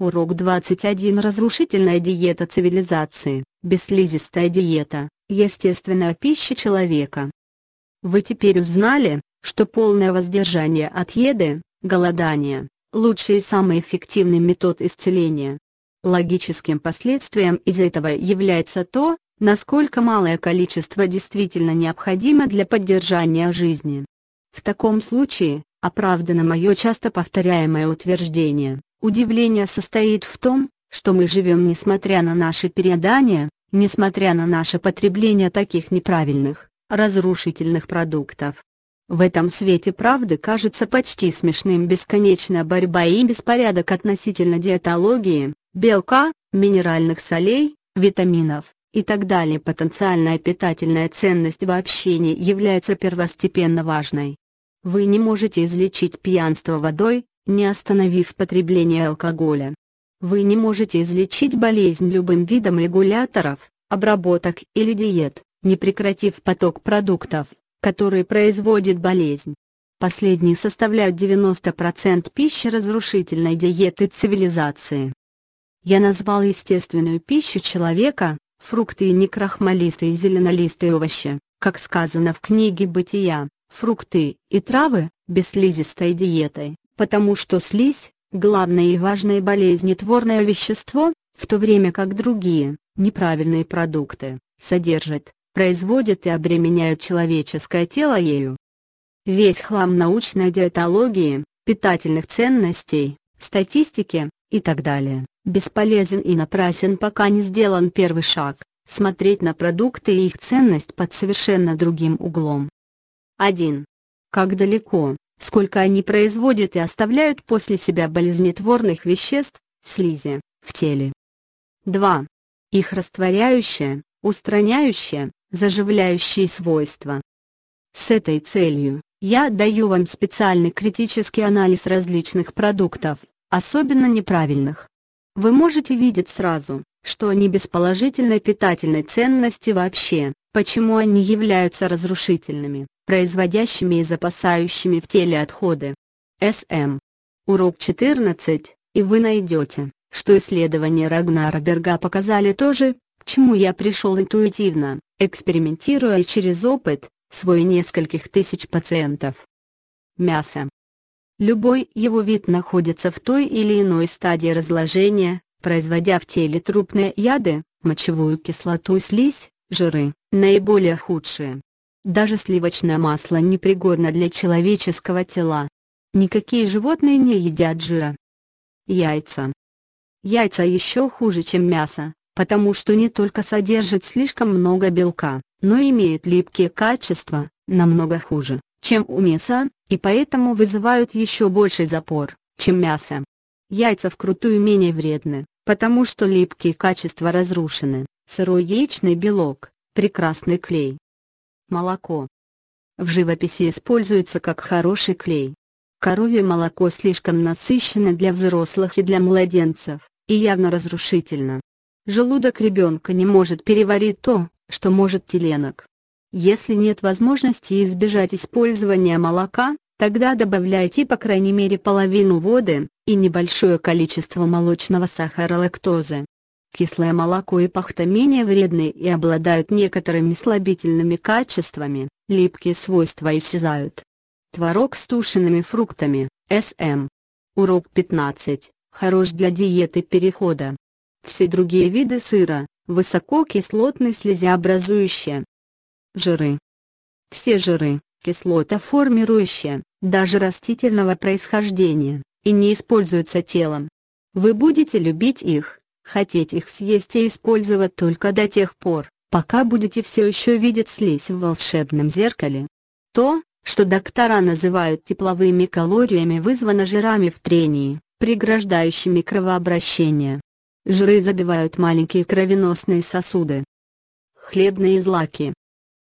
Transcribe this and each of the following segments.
Урок 21 Разрушительная диета цивилизации, бесслизистая диета, естественная пища человека. Вы теперь узнали, что полное воздержание от еды, голодание, лучший и самый эффективный метод исцеления. Логическим последствием из этого является то, насколько малое количество действительно необходимо для поддержания жизни. В таком случае, оправдано мое часто повторяемое утверждение, удивление состоит в том, что мы живем несмотря на наши переедания, несмотря на наше потребление таких неправильных, разрушительных продуктов. В этом свете правды кажется почти смешным бесконечная борьба и беспорядок относительно диетологии, белка, минеральных солей, витаминов, и так далее. Потенциальная питательная ценность вообще не является первостепенно важной. Вы не можете излечить пьянство водой, не остановив потребление алкоголя. Вы не можете излечить болезнь любым видом регуляторов, обработок или диет, не прекратив поток продуктов, которые производят болезнь. Последние составляют 90% пищи разрушительной диеты цивилизации. Я назвал естественную пищу человека, фрукты и некрахмалистые зеленолистые овощи, как сказано в книге «Бытия», фрукты и травы, бесслизистой диетой, потому что слизь – главное и важное болезнетворное вещество, в то время как другие, неправильные продукты, содержат, производят и обременяют человеческое тело ею. Весь хлам научной диетологии, питательных ценностей, статистики и так далее бесполезен и напрасен пока не сделан первый шаг, смотреть на продукты и их ценность под совершенно другим углом. 1. Как далеко, сколько они производят и оставляют после себя болезнетворных веществ, слизи, в теле. 2. Их растворяющие, устраняющие, заживляющие свойства. С этой целью, я даю вам специальный критический анализ различных продуктов, особенно неправильных, вы можете видеть сразу, что они без положительной питательной ценности вообще, почему они являются разрушительными, производящими и запасающими в теле отходы. СМ. Урок 14, и вы найдете, что исследования Рагнара Берга показали то же, к чему я пришел интуитивно, экспериментируя через опыт, свой нескольких тысяч пациентов. Мясо. Любой его вид находится в той или иной стадии разложения, производя в теле трупные яды, мочевую кислоту и слизь, жиры, наиболее худшие. Даже сливочное масло непригодно для человеческого тела. Никакие животные не едят жира. Яйца. Яйца еще хуже, чем мясо, потому что не только содержит слишком много белка, но имеют липкие качества, намного хуже, чем у мяса, и поэтому вызывают еще больший запор, чем мясо. Яйца вкрутую менее вредны, потому что липкие качества разрушены, сырой яичный белок, прекрасный клей. Молоко. В живописи используется как хороший клей. Коровье молоко слишком насыщено для взрослых и для младенцев, и явно разрушительно. Желудок ребенка не может переварить то, что может теленок. Если нет возможности избежать использования молока, тогда добавляйте по крайней мере половину воды, и небольшое количество молочного сахара лактозы. Кислое молоко и пахта менее вредны и обладают некоторыми слабительными качествами, липкие свойства исчезают. Творог с тушеными фруктами, СМ. Урок 15, хорош для диеты перехода. Все другие виды сыра, высококислотные слезеобразующие, Жиры. Все жиры, кислотоформирующие, даже растительного происхождения, и не используются телом. Вы будете любить их, хотеть их съесть и использовать только до тех пор, пока будете все еще видеть слизь в волшебном зеркале. То, что доктора называют тепловыми калориями вызвано жирами в трении, преграждающими кровообращение. Жиры забивают маленькие кровеносные сосуды. Хлебные злаки,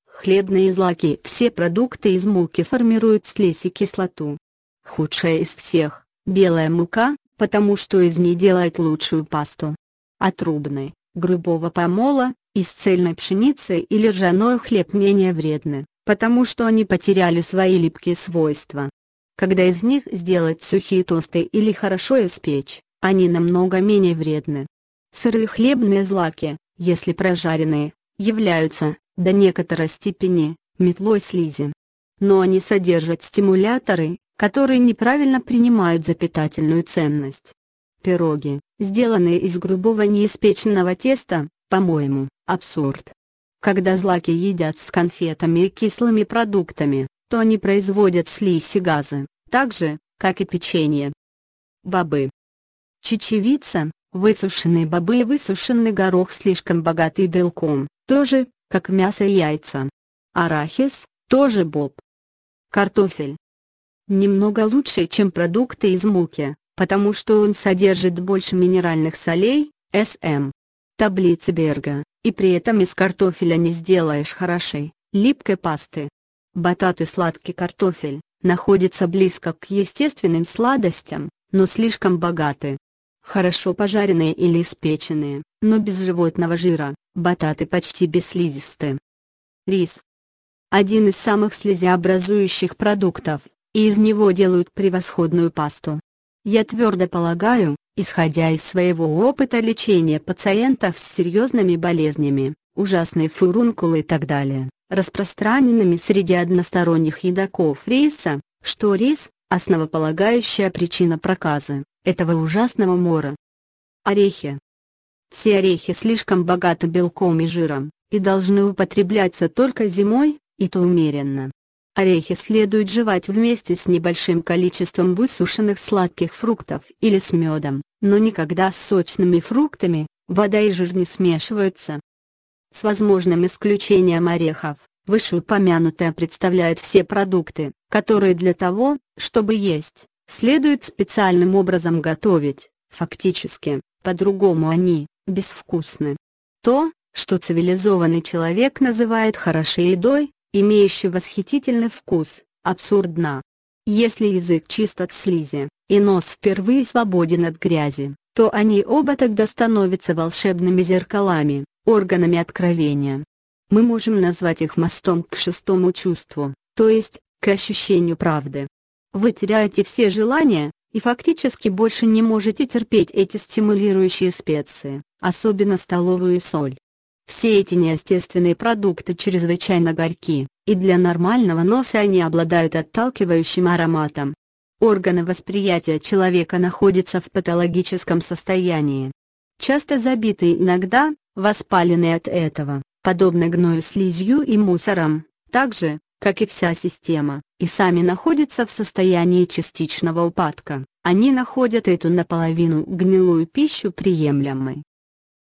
Хлебные злаки Все продукты из муки формируют слизь и кислоту. Худшая из всех – белая мука, потому что из ней делают лучшую пасту. Трубный, грубого помола, из цельной пшеницы или ржаной хлеб менее вредны, потому что они потеряли свои липкие свойства. Когда из них сделать сухие тосты или хорошо испечь, они намного менее вредны. Сырые хлебные злаки, если прожаренные, являются, до некоторой степени, метлой слизи. Но они содержат стимуляторы, которые неправильно принимают за питательную ценность. Пироги, сделанные из грубого неиспеченного теста, по-моему, абсурд. Когда злаки едят с конфетами и кислыми продуктами, то они производят слизь и газы, так же, как и печенье. Бобы. Чечевица, высушенные бобы и высушенный горох слишком богаты белком, тоже, как мясо и яйца. Арахис, тоже боб. Картофель. Немного лучше, чем продукты из муки, потому что он содержит больше минеральных солей, СМ. Таблица Берга, и при этом из картофеля не сделаешь хорошей, липкой пасты. Батат и сладкий картофель, находятся близко к естественным сладостям, но слишком богаты. Хорошо пожаренные или испеченные, но без животного жира, бататы почти бесслизистые. Рис. Один из самых слезеобразующих продуктов, и из него делают превосходную пасту. Я твердо полагаю, исходя из своего опыта лечения пациентов с серьезными болезнями, ужасные фурункулы и так далее, распространенными среди односторонних едоков риса, что рис – основополагающая причина проказы, этого ужасного мора. Орехи. Все орехи слишком богаты белком и жиром, и должны употребляться только зимой, и то умеренно. Орехи следует жевать вместе с небольшим количеством высушенных сладких фруктов или с медом, но никогда с сочными фруктами, вода и жир не смешиваются. С возможным исключением орехов, вышеупомянутое представляет все продукты, которые для того, чтобы есть, следует специальным образом готовить, фактически, по-другому они, безвкусны. То, что цивилизованный человек называет хорошей едой, имеющий восхитительный вкус, абсурдно. Если язык чист от слизи, и нос впервые свободен от грязи, то они оба тогда становятся волшебными зеркалами, органами откровения. Мы можем назвать их мостом к шестому чувству, то есть, к ощущению правды. Вы теряете все желания, и фактически больше не можете терпеть эти стимулирующие специи, особенно столовую соль. Все эти неестественные продукты чрезвычайно горьки, и для нормального носа они обладают отталкивающим ароматом. Органы восприятия человека находятся в патологическом состоянии. Часто забитые иногда, воспаленные от этого, подобно гною слизью и мусором, так же, как и вся система, и сами находятся в состоянии частичного упадка, они находят эту наполовину гнилую пищу приемлемой.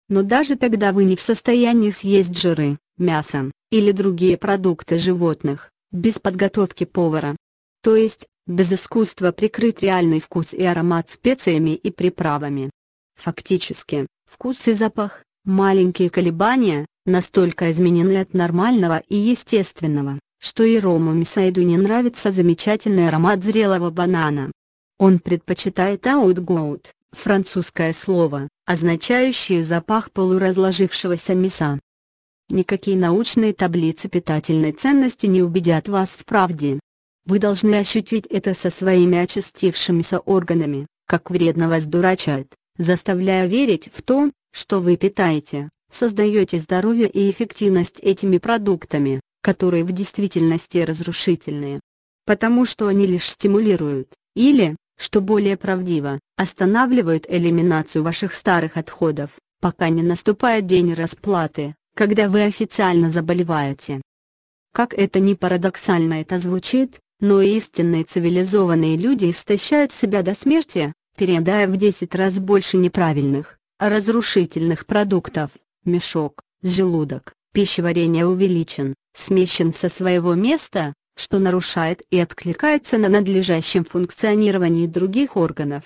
Но даже тогда вы не в состоянии съесть жиры, мясо, или другие продукты животных, без подготовки повара. То есть, без искусства прикрыть реальный вкус и аромат специями и приправами. Фактически, вкус и запах, маленькие колебания, настолько изменены от нормального и естественного, что и Рому Мисайду не нравится замечательный аромат зрелого банана. Он предпочитает outgout, французское слово, означающее запах полуразложившегося мяса. Никакие научные таблицы питательной ценности не убедят вас в правде. Вы должны ощутить это со своими очистившимися органами, как вредно вас дурачат, заставляя верить в то, что вы питаете, создаете здоровье и эффективность этими продуктами, которые в действительности разрушительные. Потому что они лишь стимулируют, или, что более правдиво, останавливают элиминацию ваших старых отходов, пока не наступает день расплаты, когда вы официально заболеваете. Как это ни парадоксально это звучит, но истинные цивилизованные люди истощают себя до смерти, переедая в 10 раз больше неправильных, разрушительных продуктов, мешок, желудок, пищеварение увеличен, смещен со своего места, что нарушает и откликается на надлежащем функционировании других органов.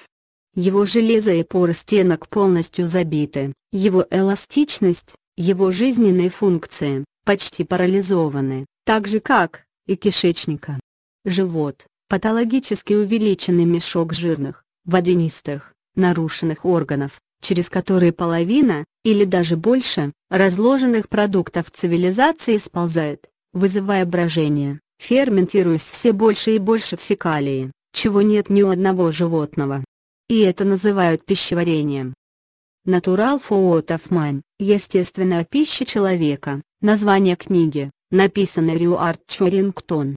Его железо и поры стенок полностью забиты, его эластичность, его жизненные функции, почти парализованы, так же как, и кишечника. Живот, патологически увеличенный мешок жирных, водянистых, нарушенных органов, через которые половина, или даже больше, разложенных продуктов цивилизации сползает, вызывая брожение, ферментируясь все больше и больше фекалии, чего нет ни у одного животного. и это называют пищеварением. Food of Man, естественная пища человека, название книги, написанной Рюард Чорингтон.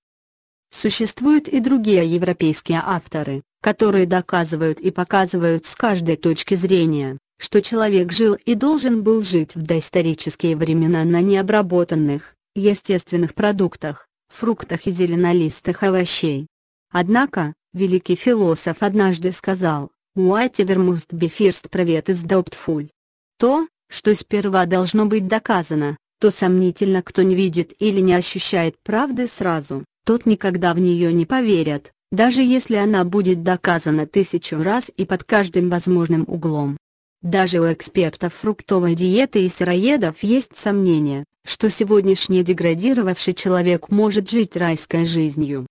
Существуют и другие европейские авторы, которые доказывают и показывают с каждой точки зрения, что человек жил и должен был жить в доисторические времена на необработанных, естественных продуктах, фруктах и зеленолистых овощей. Однако, великий философ однажды сказал, «Whatever must be first proved is doubtful». То, что сперва должно быть доказано, то сомнительно кто не видит или не ощущает правды сразу, тот никогда в нее не поверит, даже если она будет доказана тысячу раз и под каждым возможным углом. Даже у экспертов фруктовой диеты и сыроедов есть сомнения, что сегодняшний деградировавший человек может жить райской жизнью.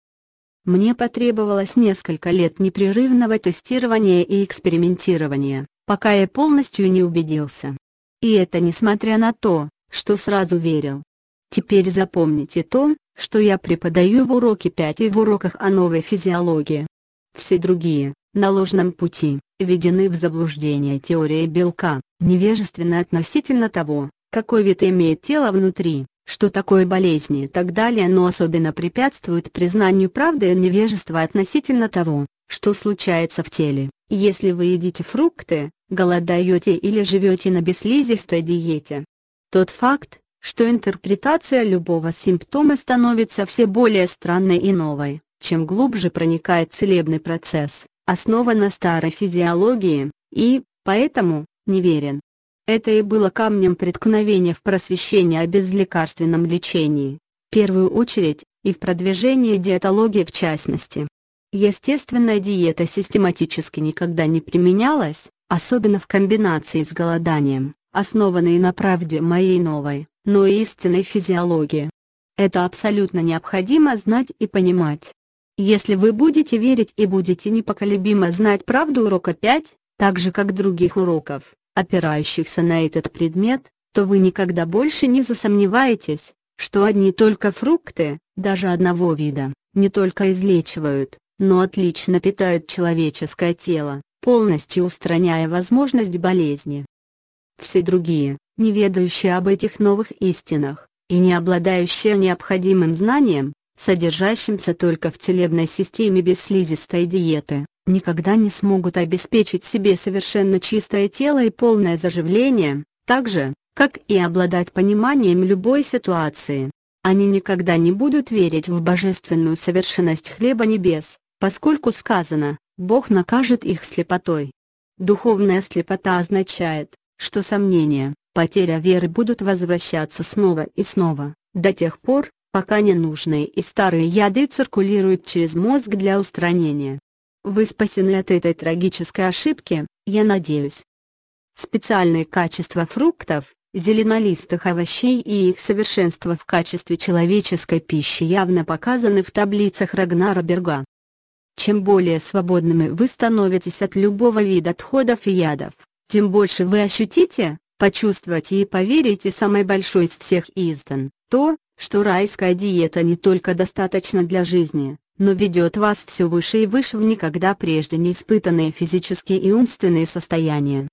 Мне потребовалось несколько лет непрерывного тестирования и экспериментирования, пока я полностью не убедился. И это несмотря на то, что сразу верил. Теперь запомните то, что я преподаю в уроке 5 и в уроках о новой физиологии. Все другие, на ложном пути, введены в заблуждение теории белка, невежественно относительно того, какой вид имеет тело внутри, что такое болезни и так далее, но особенно препятствует признанию правды и невежества относительно того, что случается в теле, если вы едите фрукты, голодаете или живете на бесслизистой диете. Тот факт, что интерпретация любого симптома становится все более странной и новой, чем глубже проникает целебный процесс, основан на старой физиологии, и, поэтому, неверен. Это и было камнем преткновения в просвещении о безлекарственном лечении, в первую очередь, и в продвижении диетологии в частности. Естественная диета систематически никогда не применялась, особенно в комбинации с голоданием, основанной на правде моей новой, но истинной физиологии. Это абсолютно необходимо знать и понимать. Если вы будете верить и будете непоколебимо знать правду урока 5, так же как других уроков, опирающихся на этот предмет, то вы никогда больше не засомневаетесь, что одни только фрукты, даже одного вида, не только излечивают, но отлично питают человеческое тело, полностью устраняя возможность болезни. Все другие, не ведающие об этих новых истинах, и не обладающие необходимым знанием, содержащимся только в целебной системе бесслизистой диеты, никогда не смогут обеспечить себе совершенно чистое тело и полное заживление, так же, как и обладать пониманием любой ситуации. Они никогда не будут верить в божественную совершенность хлеба небес, поскольку сказано, Бог накажет их слепотой. Духовная слепота означает, что сомнения, потеря веры будут возвращаться снова и снова, до тех пор, пока ненужные и старые яды циркулируют через мозг для устранения. Вы спасены от этой трагической ошибки, я надеюсь. Специальные качества фруктов, зеленолистых овощей и их совершенство в качестве человеческой пищи явно показаны в таблицах Рагнара Берга. Чем более свободными вы становитесь от любого вида отходов и ядов, тем больше вы ощутите, почувствуете и поверите самой большой из всех издан, то, что райская диета не только достаточна для жизни, но ведет вас все выше и выше в никогда прежде не испытанные физические и умственные состояния.